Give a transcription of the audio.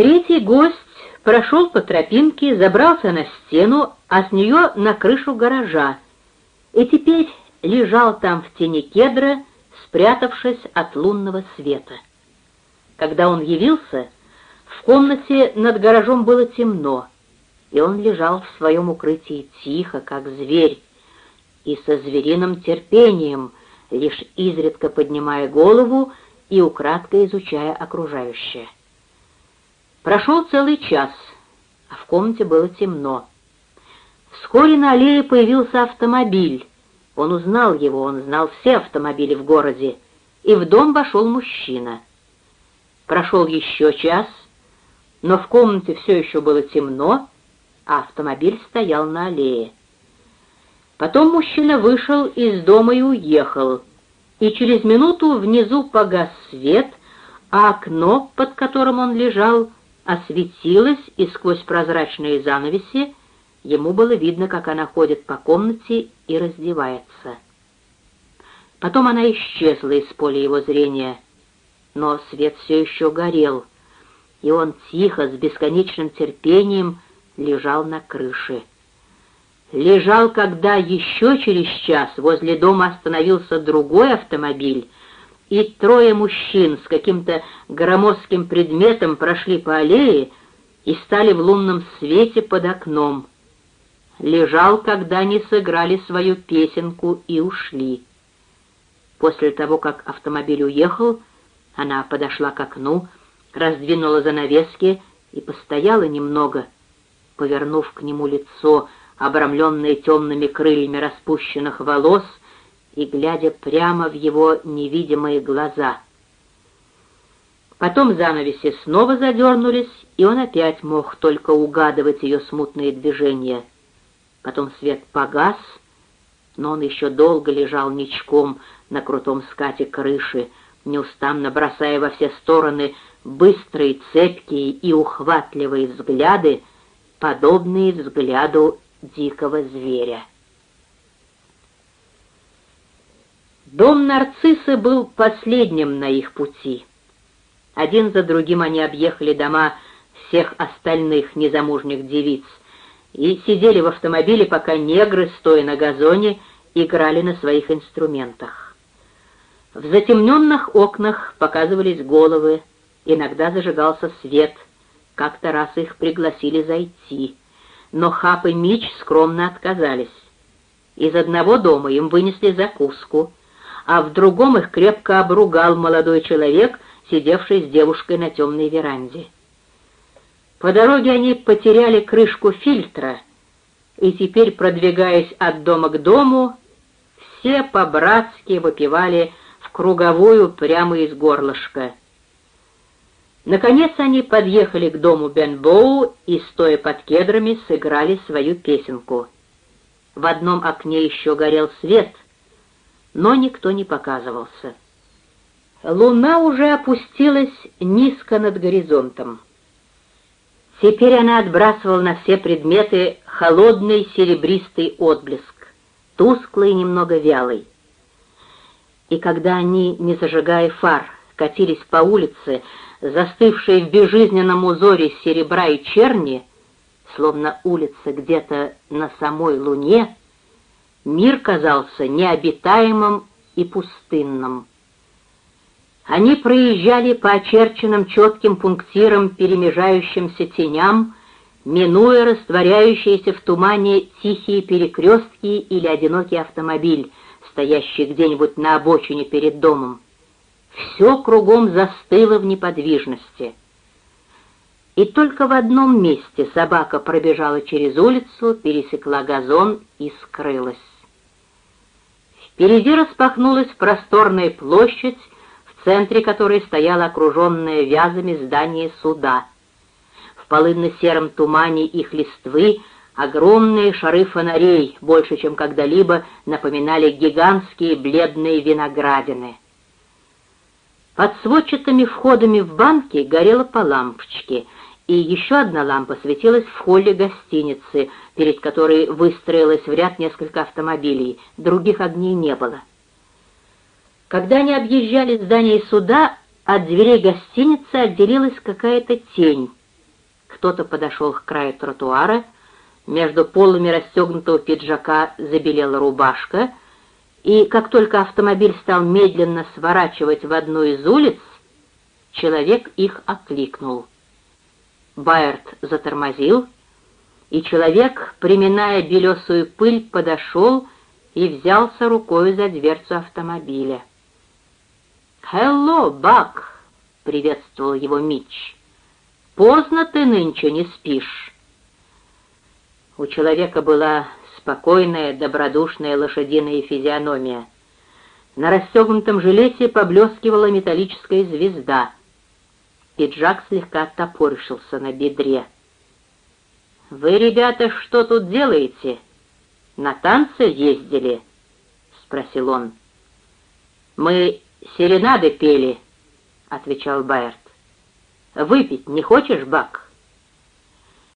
Третий гость прошел по тропинке, забрался на стену, а с нее на крышу гаража, и теперь лежал там в тени кедра, спрятавшись от лунного света. Когда он явился, в комнате над гаражом было темно, и он лежал в своем укрытии тихо, как зверь, и со звериным терпением, лишь изредка поднимая голову и украдкой изучая окружающее. Прошел целый час, а в комнате было темно. Вскоре на аллее появился автомобиль. Он узнал его, он знал все автомобили в городе, и в дом вошел мужчина. Прошел еще час, но в комнате все еще было темно, а автомобиль стоял на аллее. Потом мужчина вышел из дома и уехал, и через минуту внизу погас свет, а окно, под которым он лежал, осветилось, и сквозь прозрачные занавеси ему было видно, как она ходит по комнате и раздевается. Потом она исчезла из поля его зрения, но свет все еще горел, и он тихо, с бесконечным терпением, лежал на крыше. Лежал, когда еще через час возле дома остановился другой автомобиль, и трое мужчин с каким-то громоздким предметом прошли по аллее и стали в лунном свете под окном. Лежал, когда они сыграли свою песенку и ушли. После того, как автомобиль уехал, она подошла к окну, раздвинула занавески и постояла немного, повернув к нему лицо, обрамленное темными крыльями распущенных волос, и глядя прямо в его невидимые глаза. Потом занавеси снова задернулись, и он опять мог только угадывать ее смутные движения. Потом свет погас, но он еще долго лежал ничком на крутом скате крыши, неустанно бросая во все стороны быстрые, цепкие и ухватливые взгляды, подобные взгляду дикого зверя. Дом нарциссы был последним на их пути. Один за другим они объехали дома всех остальных незамужних девиц и сидели в автомобиле, пока негры, стоя на газоне, играли на своих инструментах. В затемненных окнах показывались головы, иногда зажигался свет, как-то раз их пригласили зайти, но Хап и Мич скромно отказались. Из одного дома им вынесли закуску — а в другом их крепко обругал молодой человек, сидевший с девушкой на темной веранде. По дороге они потеряли крышку фильтра, и теперь, продвигаясь от дома к дому, все по-братски выпивали в круговую прямо из горлышка. Наконец они подъехали к дому Бенбоу и, стоя под кедрами, сыграли свою песенку. В одном окне еще горел свет, но никто не показывался. Луна уже опустилась низко над горизонтом. Теперь она отбрасывала на все предметы холодный серебристый отблеск, тусклый и немного вялый. И когда они, не зажигая фар, катились по улице, застывшей в безжизненном узоре серебра и черни, словно улица где-то на самой луне, мир казался необитаемым и пустынным. Они проезжали по очерченным четким пунктирам перемежающимся теням, минуя растворяющиеся в тумане тихие перекрестки или одинокий автомобиль, стоящий где-нибудь на обочине перед домом. Все кругом застыло в неподвижности — и только в одном месте собака пробежала через улицу, пересекла газон и скрылась. Впереди распахнулась просторная площадь, в центре которой стояло окруженное вязами здание суда. В полынно-сером тумане их листвы огромные шары фонарей, больше, чем когда-либо, напоминали гигантские бледные виноградины. Под сводчатыми входами в банки горела по лампочке — и еще одна лампа светилась в холле гостиницы, перед которой выстроилось в ряд несколько автомобилей, других огней не было. Когда они объезжали здание суда, от дверей гостиницы отделилась какая-то тень, кто-то подошел к краю тротуара, между полами расстегнутого пиджака забелела рубашка, и как только автомобиль стал медленно сворачивать в одну из улиц, человек их окликнул. Байерт затормозил, и человек, приминая белесую пыль, подошел и взялся рукой за дверцу автомобиля. «Хелло, Бак!» — приветствовал его Митч. «Поздно ты нынче не спишь». У человека была спокойная, добродушная лошадиная физиономия. На расстегнутом жилете поблескивала металлическая звезда. Пиджак слегка топорщился на бедре. «Вы, ребята, что тут делаете? На танцы ездили?» — спросил он. «Мы серенады пели», — отвечал Байерт. «Выпить не хочешь, Бак?»